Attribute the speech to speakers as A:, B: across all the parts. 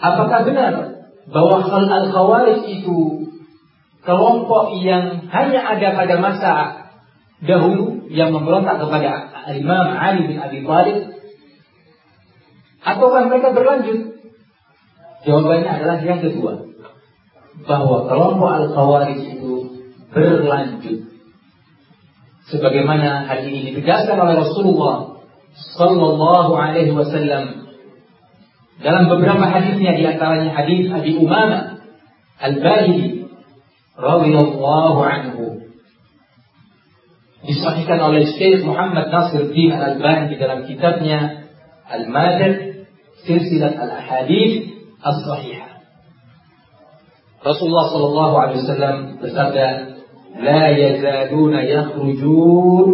A: Apakah benar bahwa al-khawarij itu kelompok yang hanya ada pada masa dahulu yang memberontak kepada Imam Ali bin Abi Thalib ataukah mereka berlanjut? Jawabannya adalah yang kedua. Bahwa kelompok Al-Khawarij itu berlanjut. Sebagaimana hal ini ditegaskan oleh Rasulullah Sallallahu Alaihi Wasallam dalam beberapa hadisnya di antaranya hadis Abi Umama Al-Bahili radhiyallahu anhu disahihkan oleh Syekh Muhammad Nasiruddin Al-Albani di dalam kitabnya Al-Madad Silsilat Al-Ahadith As-Sahihah. Rasulullah sallallahu alaihi wasallam bersabda, "La yazaluna yakhrujun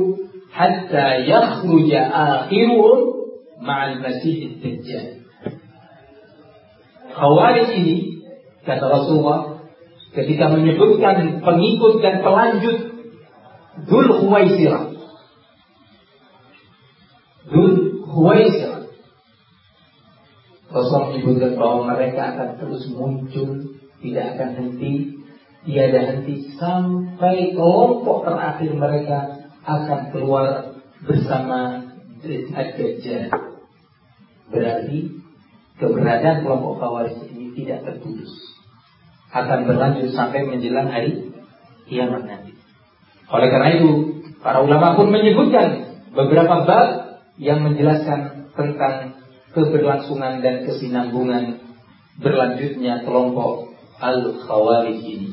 A: hatta yakhruja akhiruhum ma'al Masih Dajjal." Khawarij ini kata Rasulullah ketika menyebutkan pengikut dan pelanjut Dul Huwaisirah. Dul Huwaisirah. Rasulullah menyebutkan bahwa mereka akan terus muncul, tidak akan henti, tiada henti sampai kelompok terakhir mereka akan keluar bersama Ad-Dajjal. Berarti keberadaan kelompok Khawarij ini tidak terputus. Akan berlanjut sampai menjelang hari kiamat nanti. Oleh karena itu, para ulama pun menyebutkan beberapa bab yang menjelaskan tentang keberlangsungan dan kesinambungan berlanjutnya kelompok Al-Khawarij ini.